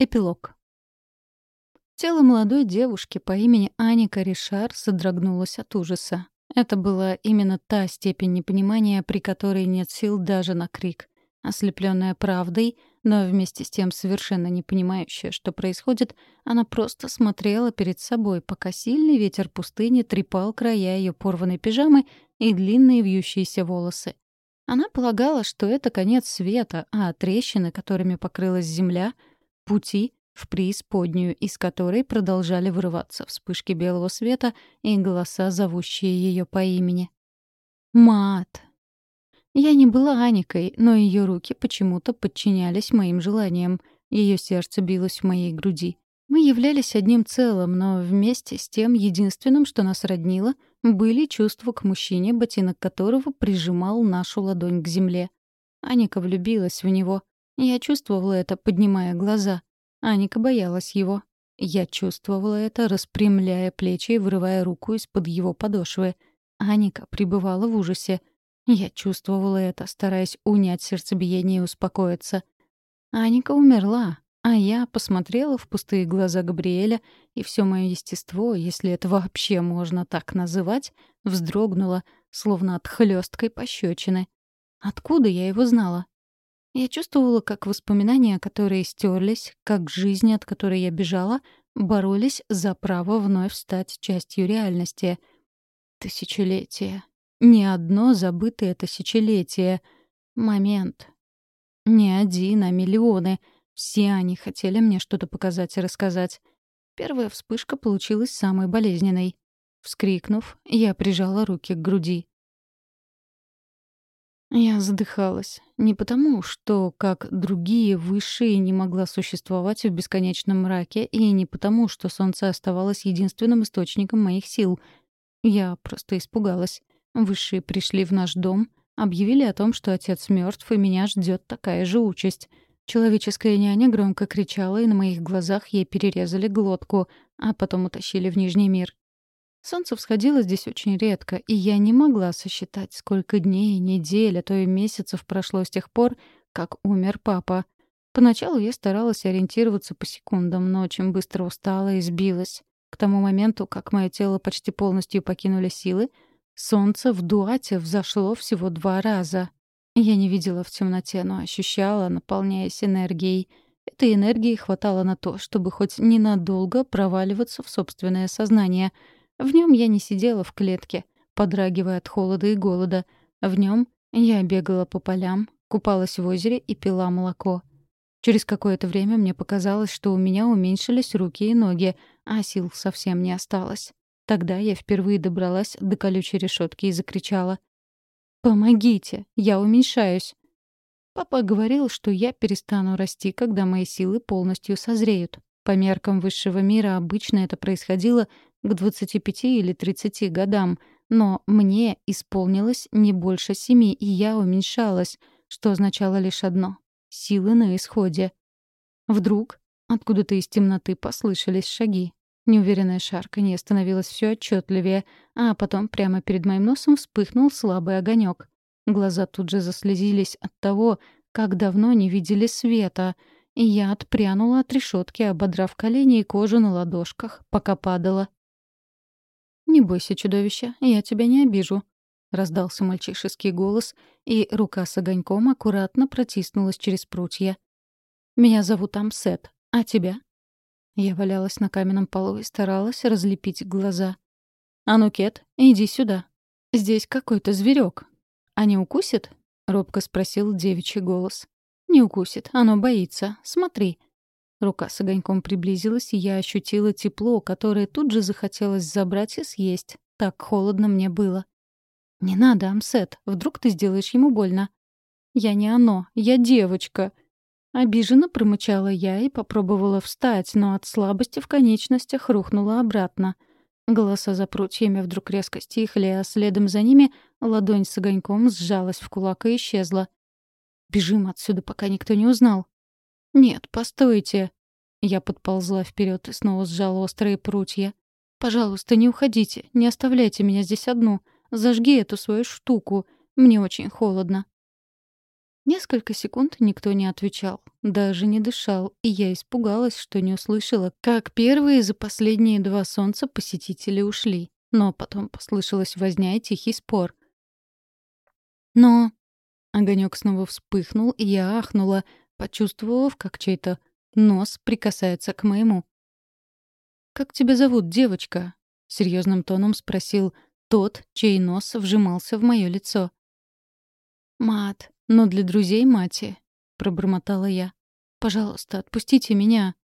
Эпилог. Тело молодой девушки по имени Аника Ришар содрогнулось от ужаса. Это была именно та степень непонимания, при которой нет сил даже на крик. Ослепленная правдой, но вместе с тем совершенно не понимающая, что происходит, она просто смотрела перед собой, пока сильный ветер пустыни трепал края ее порванной пижамы и длинные вьющиеся волосы. Она полагала, что это конец света, а трещины, которыми покрылась земля — пути в преисподнюю, из которой продолжали вырываться вспышки белого света и голоса, зовущие ее по имени. «Мат!» Я не была Аникой, но ее руки почему-то подчинялись моим желаниям. Ее сердце билось в моей груди. Мы являлись одним целым, но вместе с тем единственным, что нас роднило, были чувства к мужчине, ботинок которого прижимал нашу ладонь к земле. Аника влюбилась в него. Я чувствовала это, поднимая глаза. Аника боялась его. Я чувствовала это, распрямляя плечи и вырывая руку из-под его подошвы. Аника пребывала в ужасе. Я чувствовала это, стараясь унять сердцебиение и успокоиться. Аника умерла, а я посмотрела в пустые глаза Габриэля, и все мое естество, если это вообще можно так называть, вздрогнуло, словно от хлесткой пощечины. Откуда я его знала? Я чувствовала, как воспоминания, которые стерлись, как жизнь, от которой я бежала, боролись за право вновь стать частью реальности. Тысячелетие. Не одно забытое тысячелетие. Момент. Не один, а миллионы — все они хотели мне что-то показать и рассказать. Первая вспышка получилась самой болезненной. Вскрикнув, я прижала руки к груди. Я задыхалась. Не потому, что, как другие высшие, не могла существовать в бесконечном мраке, и не потому, что солнце оставалось единственным источником моих сил. Я просто испугалась. Высшие пришли в наш дом, объявили о том, что отец мертв, и меня ждет такая же участь — Человеческая няня громко кричала, и на моих глазах ей перерезали глотку, а потом утащили в Нижний мир. Солнце всходило здесь очень редко, и я не могла сосчитать, сколько дней, недель, а то и месяцев прошло с тех пор, как умер папа. Поначалу я старалась ориентироваться по секундам, но очень быстро устала и сбилась. К тому моменту, как мое тело почти полностью покинули силы, солнце в Дуате взошло всего два раза, я не видела в темноте, но ощущала, наполняясь энергией. Этой энергии хватало на то, чтобы хоть ненадолго проваливаться в собственное сознание. В нем я не сидела в клетке, подрагивая от холода и голода. В нем я бегала по полям, купалась в озере и пила молоко. Через какое-то время мне показалось, что у меня уменьшились руки и ноги, а сил совсем не осталось. Тогда я впервые добралась до колючей решетки и закричала — «Помогите! Я уменьшаюсь!» Папа говорил, что я перестану расти, когда мои силы полностью созреют. По меркам высшего мира обычно это происходило к 25 или 30 годам, но мне исполнилось не больше семи, и я уменьшалась, что означало лишь одно — силы на исходе. Вдруг откуда-то из темноты послышались шаги. Неуверенное шарканье становилось все отчетливее, а потом прямо перед моим носом вспыхнул слабый огонек. Глаза тут же заслезились от того, как давно не видели света, и я отпрянула от решетки, ободрав колени и кожу на ладошках, пока падала. «Не бойся, чудовище, я тебя не обижу», — раздался мальчишеский голос, и рука с огоньком аккуратно протиснулась через прутья. «Меня зовут Амсет, а тебя?» Я валялась на каменном полу и старалась разлепить глаза. «А ну, Кет, иди сюда. Здесь какой-то зверек. А не укусит?» — робко спросил девичий голос. «Не укусит, оно боится. Смотри». Рука с огоньком приблизилась, и я ощутила тепло, которое тут же захотелось забрать и съесть. Так холодно мне было. «Не надо, Амсет, вдруг ты сделаешь ему больно». «Я не оно, я девочка», Обиженно промычала я и попробовала встать, но от слабости в конечностях рухнула обратно. Голоса за прутьями вдруг резко стихли, а следом за ними ладонь с огоньком сжалась в кулак и исчезла. «Бежим отсюда, пока никто не узнал». «Нет, постойте». Я подползла вперед и снова сжала острые прутья. «Пожалуйста, не уходите, не оставляйте меня здесь одну. Зажги эту свою штуку. Мне очень холодно». Несколько секунд никто не отвечал, даже не дышал, и я испугалась, что не услышала, как первые за последние два солнца посетители ушли. Но потом послышалась возня и тихий спор. «Но...» Огонек снова вспыхнул, и я ахнула, почувствовав, как чей-то нос прикасается к моему. «Как тебя зовут, девочка?» — серьезным тоном спросил тот, чей нос вжимался в мое лицо. «Мат», но для друзей мати», — пробормотала я. «Пожалуйста, отпустите меня».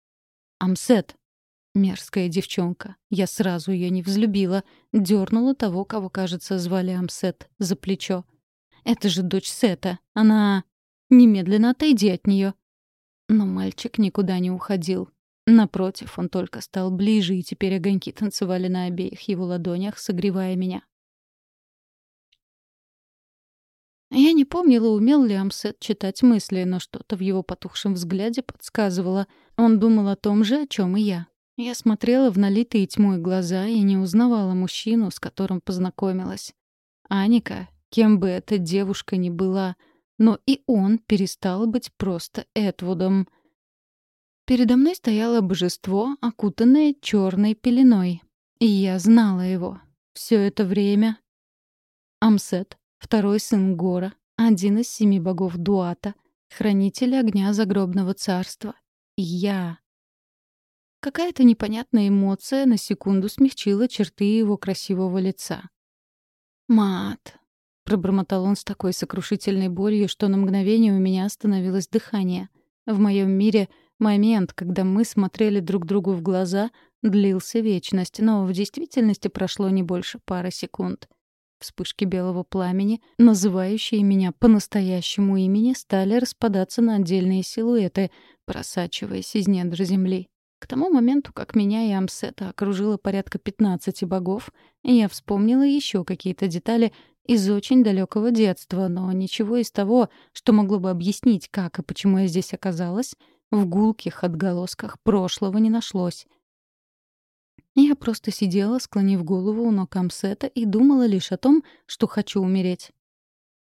«Амсет». Мерзкая девчонка. Я сразу ее не взлюбила. дернула того, кого, кажется, звали Амсет, за плечо. «Это же дочь Сета. Она...» «Немедленно отойди от нее. Но мальчик никуда не уходил. Напротив, он только стал ближе, и теперь огоньки танцевали на обеих его ладонях, согревая меня. Я не помнила, умел ли Амсет читать мысли, но что-то в его потухшем взгляде подсказывало. Он думал о том же, о чем и я. Я смотрела в налитые тьмой глаза и не узнавала мужчину, с которым познакомилась. Аника, кем бы эта девушка ни была, но и он перестал быть просто Эдвудом. Передо мной стояло божество, окутанное черной пеленой. И я знала его. Все это время. Амсет второй сын Гора, один из семи богов Дуата, хранитель огня загробного царства. И я. Какая-то непонятная эмоция на секунду смягчила черты его красивого лица. «Мат», — пробормотал он с такой сокрушительной болью, что на мгновение у меня остановилось дыхание. В моем мире момент, когда мы смотрели друг другу в глаза, длился вечность, но в действительности прошло не больше пары секунд — Вспышки белого пламени, называющие меня по настоящему имени, стали распадаться на отдельные силуэты, просачиваясь из недр земли. К тому моменту, как меня и Амсета окружило порядка 15 богов, я вспомнила еще какие-то детали из очень далекого детства, но ничего из того, что могло бы объяснить, как и почему я здесь оказалась, в гулких отголосках прошлого не нашлось. Я просто сидела, склонив голову у ног Амсета и думала лишь о том, что хочу умереть.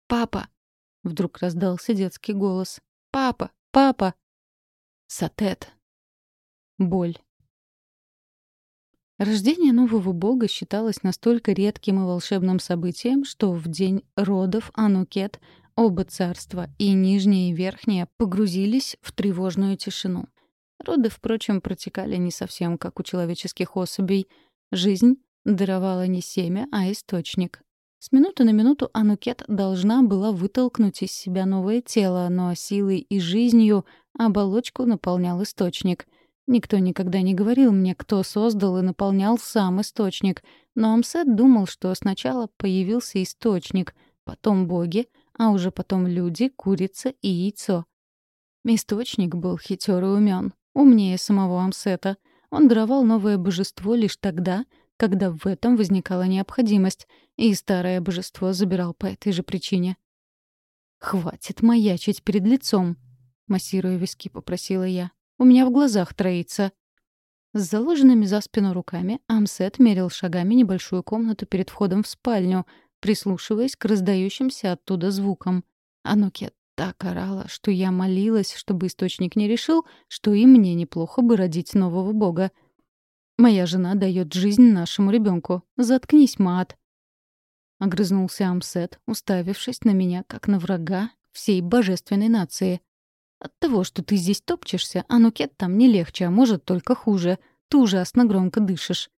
«Папа!» — вдруг раздался детский голос. «Папа! Папа!» Сатет. Боль. Рождение нового бога считалось настолько редким и волшебным событием, что в день родов Анукет оба царства, и нижнее и верхнее, погрузились в тревожную тишину. Роды, впрочем, протекали не совсем как у человеческих особей. Жизнь даровала не семя, а источник. С минуты на минуту Анукет должна была вытолкнуть из себя новое тело, но силой и жизнью оболочку наполнял источник. Никто никогда не говорил мне, кто создал и наполнял сам источник, но Амсет думал, что сначала появился источник, потом боги, а уже потом люди, курица и яйцо. Источник был хитер и умен. Умнее самого Амсета. Он даровал новое божество лишь тогда, когда в этом возникала необходимость, и старое божество забирал по этой же причине. «Хватит маячить перед лицом», — массируя виски, попросила я. «У меня в глазах троится». С заложенными за спину руками Амсет мерил шагами небольшую комнату перед входом в спальню, прислушиваясь к раздающимся оттуда звукам. Анукет так орала, что я молилась, чтобы источник не решил, что и мне неплохо бы родить нового бога. «Моя жена дает жизнь нашему ребенку. Заткнись, мат!» Огрызнулся Амсет, уставившись на меня, как на врага всей божественной нации. «От того, что ты здесь топчешься, а Нукет там не легче, а может только хуже. Ты ужасно громко дышишь».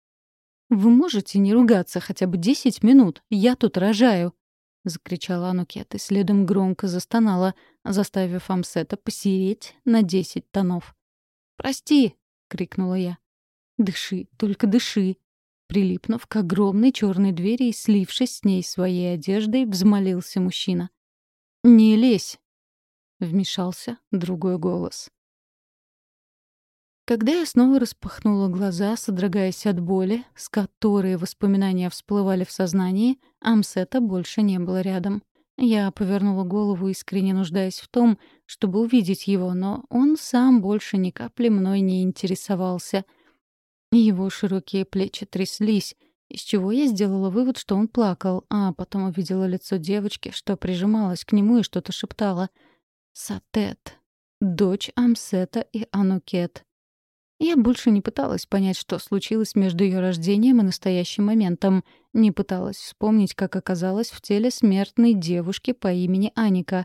«Вы можете не ругаться хотя бы десять минут? Я тут рожаю!» — закричала Анукет и следом громко застонала, заставив Амсета посереть на десять тонов. «Прости!» — крикнула я. «Дыши, только дыши!» Прилипнув к огромной черной двери и слившись с ней своей одеждой, взмолился мужчина. «Не лезь!» — вмешался другой голос. Когда я снова распахнула глаза, содрогаясь от боли, с которой воспоминания всплывали в сознании, Амсета больше не было рядом. Я повернула голову, искренне нуждаясь в том, чтобы увидеть его, но он сам больше ни капли мной не интересовался. Его широкие плечи тряслись, из чего я сделала вывод, что он плакал, а потом увидела лицо девочки, что прижималась к нему и что-то шептала. Сатет. Дочь Амсета и Анукет. Я больше не пыталась понять, что случилось между ее рождением и настоящим моментом. Не пыталась вспомнить, как оказалась в теле смертной девушки по имени Аника.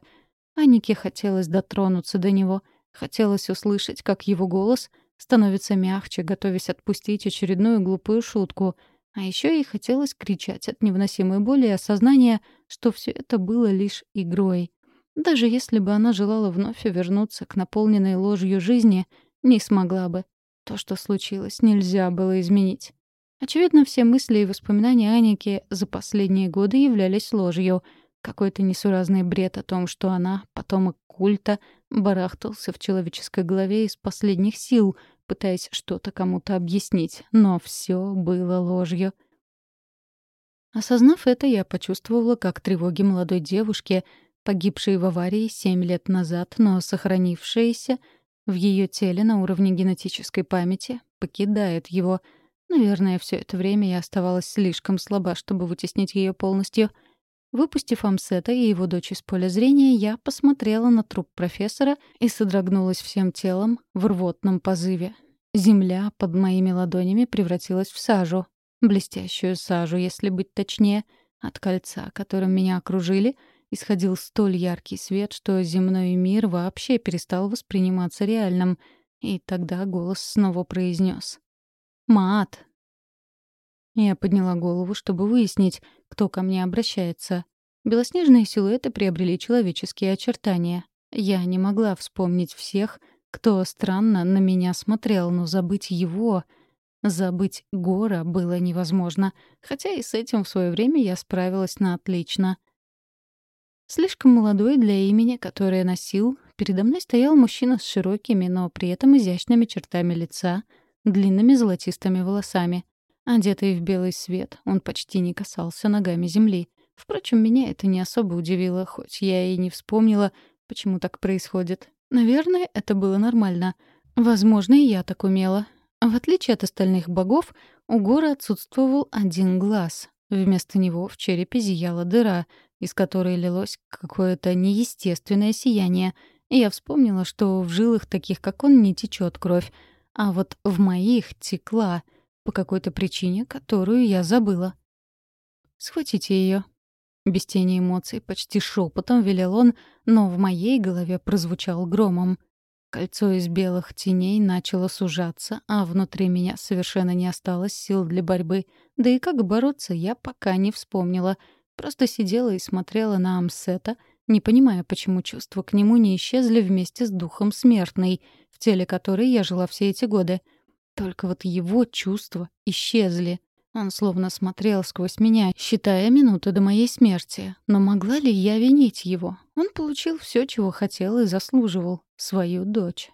Анике хотелось дотронуться до него. Хотелось услышать, как его голос становится мягче, готовясь отпустить очередную глупую шутку. А еще ей хотелось кричать от невыносимой боли и осознания, что все это было лишь игрой. Даже если бы она желала вновь вернуться к наполненной ложью жизни, не смогла бы. То, что случилось, нельзя было изменить. Очевидно, все мысли и воспоминания Аники за последние годы являлись ложью. Какой-то несуразный бред о том, что она, потомок культа, барахтался в человеческой голове из последних сил, пытаясь что-то кому-то объяснить. Но все было ложью. Осознав это, я почувствовала, как тревоги молодой девушки, погибшей в аварии семь лет назад, но сохранившиеся — в ее теле на уровне генетической памяти покидает его. Наверное, все это время я оставалась слишком слаба, чтобы вытеснить ее полностью. Выпустив Амсета и его дочь из поля зрения, я посмотрела на труп профессора и содрогнулась всем телом в рвотном позыве. Земля под моими ладонями превратилась в сажу. Блестящую сажу, если быть точнее. От кольца, которым меня окружили — исходил столь яркий свет, что земной мир вообще перестал восприниматься реальным. И тогда голос снова произнес: «Мат!» Я подняла голову, чтобы выяснить, кто ко мне обращается. Белоснежные силуэты приобрели человеческие очертания. Я не могла вспомнить всех, кто странно на меня смотрел, но забыть его... Забыть Гора было невозможно, хотя и с этим в свое время я справилась на отлично — Слишком молодой для имени, которое носил, передо мной стоял мужчина с широкими, но при этом изящными чертами лица, длинными золотистыми волосами. Одетый в белый свет, он почти не касался ногами земли. Впрочем, меня это не особо удивило, хоть я и не вспомнила, почему так происходит. Наверное, это было нормально. Возможно, и я так умела. В отличие от остальных богов, у Гора отсутствовал один глаз. Вместо него в черепе зияла дыра, из которой лилось какое-то неестественное сияние. И я вспомнила, что в жилах таких, как он, не течет кровь, а вот в моих текла по какой-то причине, которую я забыла. «Схватите ее. Без тени эмоций, почти шепотом велел он, но в моей голове прозвучал громом. Кольцо из белых теней начало сужаться, а внутри меня совершенно не осталось сил для борьбы. Да и как бороться, я пока не вспомнила — Просто сидела и смотрела на Амсета, не понимая, почему чувства к нему не исчезли вместе с духом смертной, в теле которой я жила все эти годы. Только вот его чувства исчезли. Он словно смотрел сквозь меня, считая минуты до моей смерти. Но могла ли я винить его? Он получил все, чего хотел и заслуживал — свою дочь.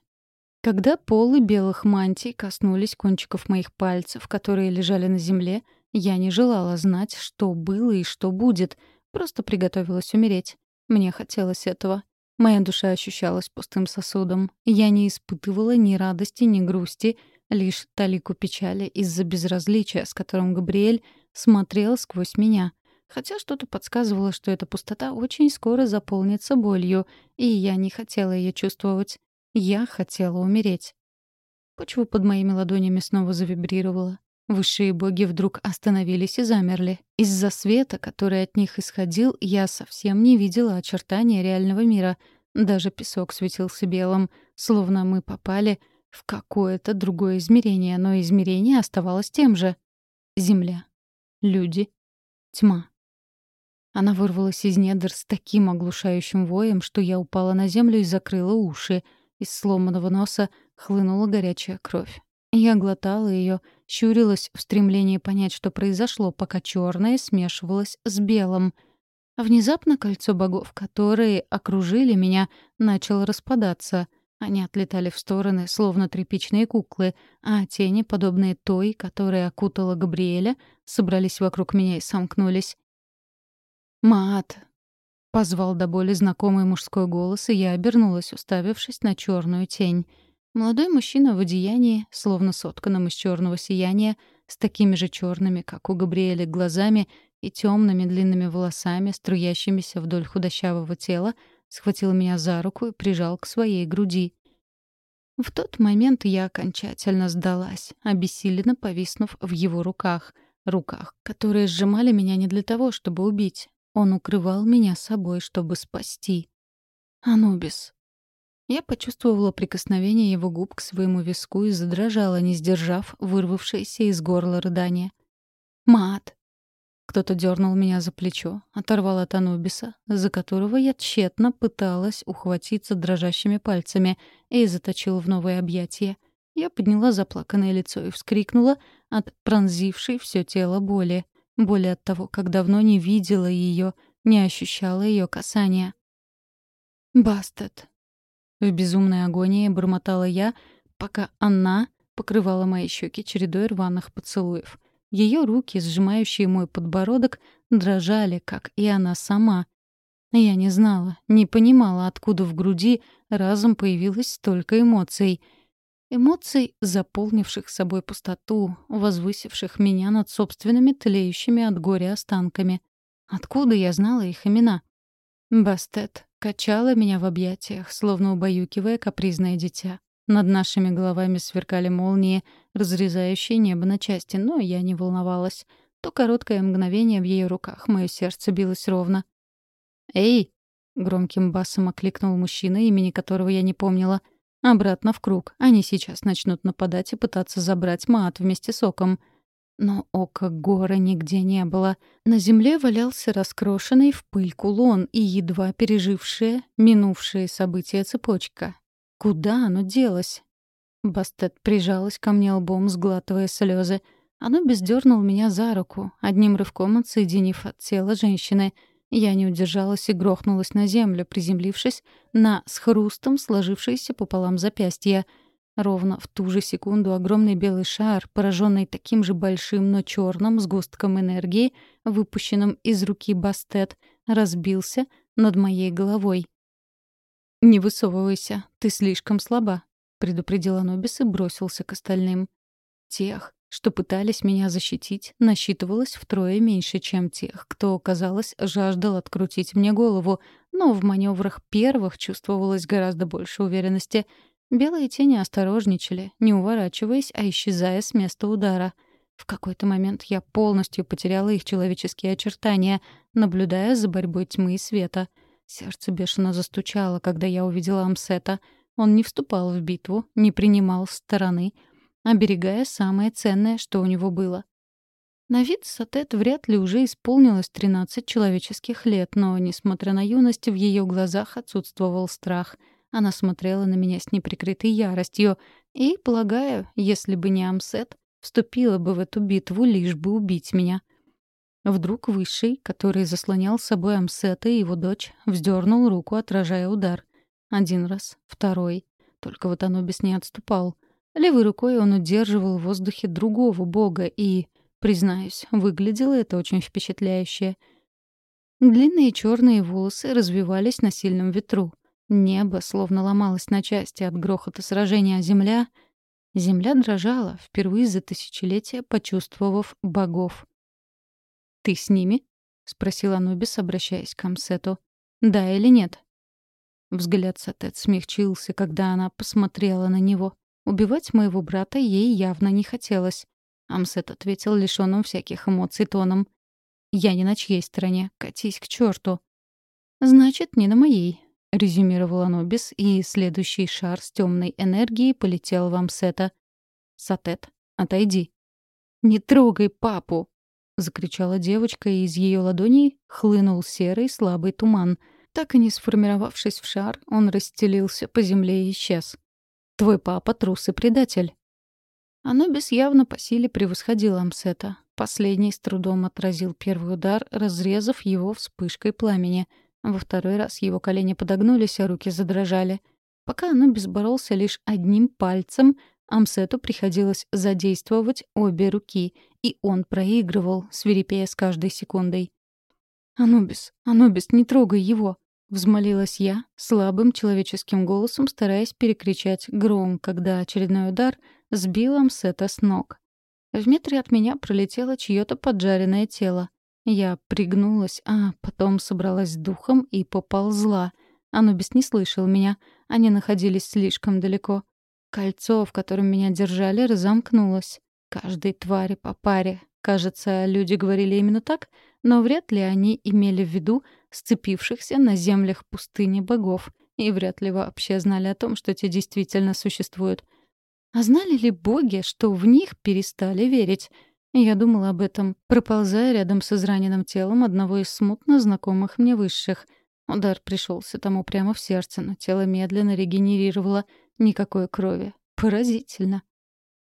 Когда полы белых мантий коснулись кончиков моих пальцев, которые лежали на земле, я не желала знать, что было и что будет, просто приготовилась умереть. Мне хотелось этого. Моя душа ощущалась пустым сосудом. Я не испытывала ни радости, ни грусти, лишь талику печали из-за безразличия, с которым Габриэль смотрел сквозь меня. Хотя что-то подсказывало, что эта пустота очень скоро заполнится болью, и я не хотела ее чувствовать. Я хотела умереть. Почва под моими ладонями снова завибрировала. Высшие боги вдруг остановились и замерли. Из-за света, который от них исходил, я совсем не видела очертания реального мира. Даже песок светился белым, словно мы попали в какое-то другое измерение, но измерение оставалось тем же. Земля. Люди. Тьма. Она вырвалась из недр с таким оглушающим воем, что я упала на землю и закрыла уши. Из сломанного носа хлынула горячая кровь. Я глотала ее, щурилась в стремлении понять, что произошло, пока черное смешивалось с белым. Внезапно кольцо богов, которые окружили меня, начало распадаться. Они отлетали в стороны, словно тряпичные куклы, а тени, подобные той, которая окутала Габриэля, собрались вокруг меня и сомкнулись. «Мат!» — позвал до боли знакомый мужской голос, и я обернулась, уставившись на черную тень — Молодой мужчина в одеянии, словно сотканном из черного сияния, с такими же черными, как у Габриэля, глазами и темными длинными волосами, струящимися вдоль худощавого тела, схватил меня за руку и прижал к своей груди. В тот момент я окончательно сдалась, обессиленно повиснув в его руках. Руках, которые сжимали меня не для того, чтобы убить. Он укрывал меня собой, чтобы спасти. «Анубис». Я почувствовала прикосновение его губ к своему виску и задрожала, не сдержав вырвавшееся из горла рыдание. «Мат!» Кто-то дернул меня за плечо, оторвал от Анубиса, за которого я тщетно пыталась ухватиться дрожащими пальцами и заточил в новое объятие. Я подняла заплаканное лицо и вскрикнула от пронзившей все тело боли. Боли от того, как давно не видела ее, не ощущала ее касания. «Бастет!» В безумной агонии бормотала я, пока она покрывала мои щеки чередой рваных поцелуев — ее руки, сжимающие мой подбородок, дрожали, как и она сама. Я не знала, не понимала, откуда в груди разом появилось столько эмоций. Эмоций, заполнивших собой пустоту, возвысивших меня над собственными тлеющими от горя останками. Откуда я знала их имена? Бастет качала меня в объятиях, словно убаюкивая капризное дитя. Над нашими головами сверкали молнии, разрезающие небо на части, но я не волновалась. То короткое мгновение в ее руках мое сердце билось ровно. «Эй!» — громким басом окликнул мужчина, имени которого я не помнила. «Обратно в круг. Они сейчас начнут нападать и пытаться забрать Маат вместе с Оком». Но ока гора нигде не было. На земле валялся раскрошенный в пыль кулон и едва пережившая минувшие события цепочка. Куда оно делось? Бастет прижалась ко мне лбом, сглатывая слезы. Оно бездернул меня за руку, одним рывком отсоединив от тела женщины. Я не удержалась и грохнулась на землю, приземлившись на с хрустом сложившееся пополам запястье. Ровно в ту же секунду огромный белый шар, пораженный таким же большим, но черным сгустком энергии, выпущенным из руки Бастет, разбился над моей головой. «Не высовывайся, ты слишком слаба», — предупредил Анубис и бросился к остальным. Тех, что пытались меня защитить, насчитывалось втрое меньше, чем тех, кто, казалось, жаждал открутить мне голову, но в маневрах первых чувствовалось гораздо больше уверенности. Белые тени осторожничали, не уворачиваясь, а исчезая с места удара. В какой-то момент я полностью потеряла их человеческие очертания, наблюдая за борьбой тьмы и света — Сердце бешено застучало, когда я увидела Амсета. Он не вступал в битву, не принимал стороны, оберегая самое ценное, что у него было. На вид Сатет вряд ли уже исполнилось 13 человеческих лет, но, несмотря на юность, в ее глазах отсутствовал страх. Она смотрела на меня с неприкрытой яростью, и, полагаю, если бы не Амсет, вступила бы в эту битву, лишь бы убить меня. Вдруг Высший, который заслонял собой Амсета и его дочь, вздернул руку, отражая удар. Один раз, второй. Только вот Анубис не отступал. Левой рукой он удерживал в воздухе другого бога и, признаюсь, выглядело это очень впечатляюще. Длинные черные волосы развивались на сильном ветру. Небо словно ломалось на части от грохота сражения, а земля... Земля дрожала, впервые за тысячелетия почувствовав богов. «Ты с ними?» — спросил Анубис, обращаясь к Амсету. «Да или нет?» Взгляд Сатет смягчился, когда она посмотрела на него. Убивать моего брата ей явно не хотелось. Амсет ответил лишённым всяких эмоций тоном. «Я не на чьей стороне. Катись к чёрту». «Значит, не на моей», — резюмировал Анубис, и следующий шар с тёмной энергией полетел в Амсета. «Сатет, отойди». «Не трогай папу!» — закричала девочка, и из ее ладоней хлынул серый слабый туман. Так и не сформировавшись в шар, он расстелился по земле и исчез. «Твой папа — трус и предатель». Анубис явно по силе превосходил Амсета. Последний с трудом отразил первый удар, разрезав его вспышкой пламени. Во второй раз его колени подогнулись, а руки задрожали. Пока Анубис боролся лишь одним пальцем, Амсету приходилось задействовать обе руки, и он проигрывал, свирепея с каждой секундой. «Анубис, Анубис, не трогай его!» — взмолилась я, слабым человеческим голосом стараясь перекричать гром, когда очередной удар сбил Амсета с ног. В метре от меня пролетело чьё-то поджаренное тело. Я пригнулась, а потом собралась духом и поползла. Анубис не слышал меня. Они находились слишком далеко. Кольцо, в котором меня держали, разомкнулось. Каждой твари по паре. Кажется, люди говорили именно так, но вряд ли они имели в виду сцепившихся на землях пустыни богов, и вряд ли вообще знали о том, что те действительно существуют. А знали ли боги, что в них перестали верить? Я думала об этом, проползая рядом с израненным телом одного из смутно знакомых мне высших. Удар пришелся тому прямо в сердце, но тело медленно регенерировало. Никакой крови. Поразительно.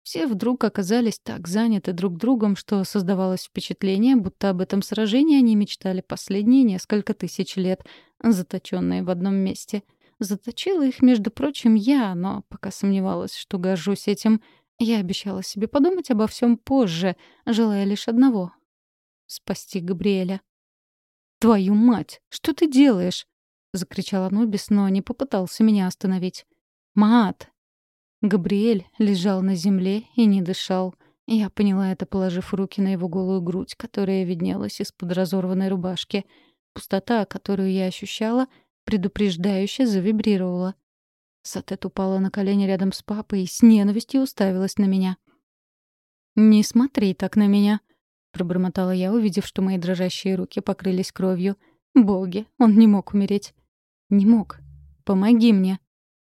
Все вдруг оказались так заняты друг другом, что создавалось впечатление, будто об этом сражении они мечтали последние несколько тысяч лет, заточенные в одном месте. Заточила их, между прочим, я, но пока сомневалась, что горжусь этим, я обещала себе подумать обо всем позже, желая лишь одного — спасти Габриэля. «Твою мать! Что ты делаешь?» — закричал Анубис, но не попытался меня остановить. «Маат, Габриэль лежал на земле и не дышал. Я поняла это, положив руки на его голую грудь, которая виднелась из-под разорванной рубашки. Пустота, которую я ощущала, предупреждающе завибрировала. Сатет упала на колени рядом с папой и с ненавистью уставилась на меня. «Не смотри так на меня», — пробормотала я, увидев, что мои дрожащие руки покрылись кровью. «Боги, он не мог умереть». «Не мог. Помоги мне».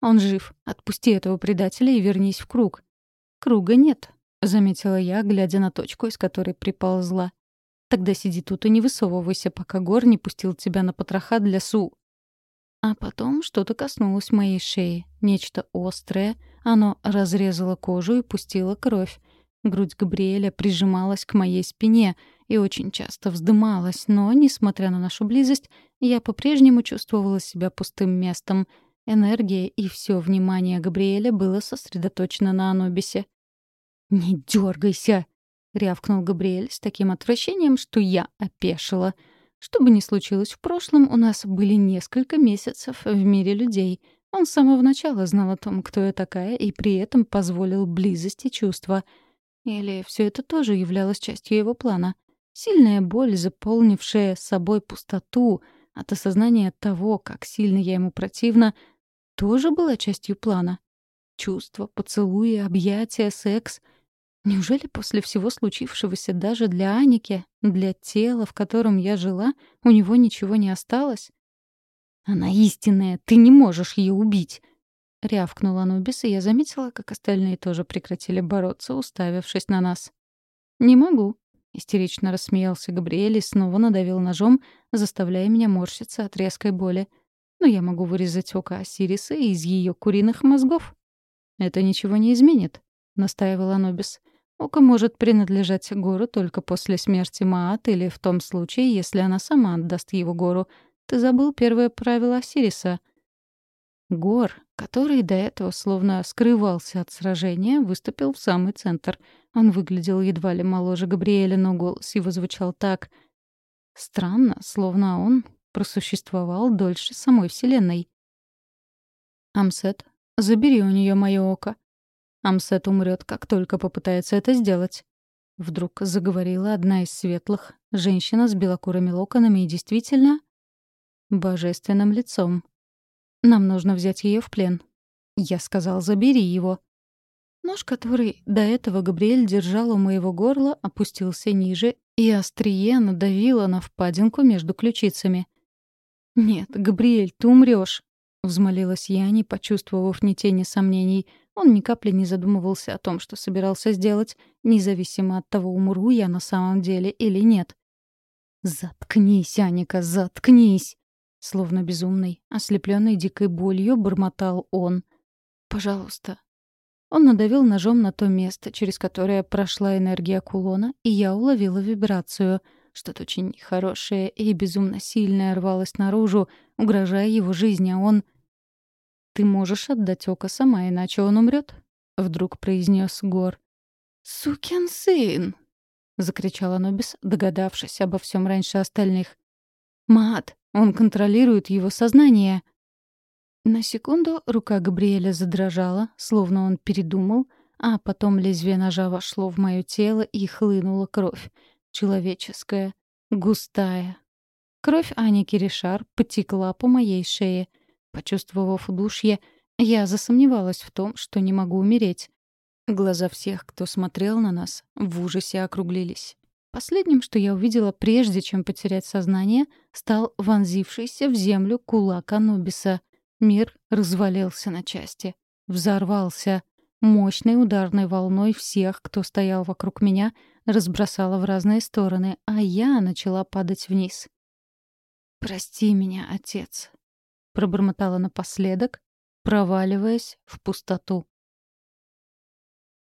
Он жив. Отпусти этого предателя и вернись в круг. Круга нет, заметила я, глядя на точку, из которой приползла. Тогда сиди тут и не высовывайся, пока Гор не пустил тебя на потроха для Су. А потом что-то коснулось моей шеи. Нечто острое. Оно разрезало кожу и пустило кровь. Грудь Габриэля прижималась к моей спине и очень часто вздымалась, но, несмотря на нашу близость, я по-прежнему чувствовала себя пустым местом — Энергия и все внимание Габриэля было сосредоточено на Анубисе. «Не дергайся!» — рявкнул Габриэль с таким отвращением, что я опешила. Что бы ни случилось в прошлом, у нас были несколько месяцев в мире людей. Он с самого начала знал о том, кто я такая, и при этом позволил близости чувства. Или все это тоже являлось частью его плана? Сильная боль, заполнившая собой пустоту — от осознания того, как сильно я ему противна, тоже была частью плана? Чувства, поцелуи, объятия, секс. Неужели после всего случившегося даже для Аники, для тела, в котором я жила, у него ничего не осталось? «Она истинная, ты не можешь ее убить!» Рявкнул Анубис, и я заметила, как остальные тоже прекратили бороться, уставившись на нас. «Не могу», — истерично рассмеялся Габриэль и снова надавил ножом, заставляя меня морщиться от резкой боли но я могу вырезать око Осириса из ее куриных мозгов. Это ничего не изменит, настаивал Анубис. Око может принадлежать гору только после смерти Маат или в том случае, если она сама отдаст его гору. Ты забыл первое правило Осириса. Гор, который до этого словно скрывался от сражения, выступил в самый центр. Он выглядел едва ли моложе Габриэля, но голос его звучал так. Странно, словно он просуществовал дольше самой Вселенной. Амсет, забери у нее мое око. Амсет умрет, как только попытается это сделать. Вдруг заговорила одна из светлых, женщина с белокурыми локонами и действительно божественным лицом. Нам нужно взять ее в плен. Я сказал, забери его. Нож, который до этого Габриэль держал у моего горла, опустился ниже, и острие надавило на впадинку между ключицами. «Нет, Габриэль, ты умрёшь!» — взмолилась я, не почувствовав ни тени сомнений. Он ни капли не задумывался о том, что собирался сделать, независимо от того, умру я на самом деле или нет. «Заткнись, Аника, заткнись!» Словно безумный, ослеплённый дикой болью, бормотал он. «Пожалуйста». Он надавил ножом на то место, через которое прошла энергия кулона, и я уловила вибрацию — что-то очень хорошее и безумно сильное рвалось наружу, угрожая его жизни, а он... «Ты можешь отдать око сама, иначе он умрет», — вдруг произнес Гор. «Сукин сын!» — закричал Анубис, догадавшись обо всем раньше остальных. «Мат, он контролирует его сознание!» На секунду рука Габриэля задрожала, словно он передумал, а потом лезвие ножа вошло в мое тело и хлынула кровь человеческая, густая. Кровь Ани Киришар потекла по моей шее. Почувствовав удушье, я засомневалась в том, что не могу умереть. Глаза всех, кто смотрел на нас, в ужасе округлились. Последним, что я увидела прежде, чем потерять сознание, стал вонзившийся в землю кулак Анубиса. Мир развалился на части. Взорвался. Мощной ударной волной всех, кто стоял вокруг меня, разбросала в разные стороны, а я начала падать вниз. «Прости меня, отец», — пробормотала напоследок, проваливаясь в пустоту.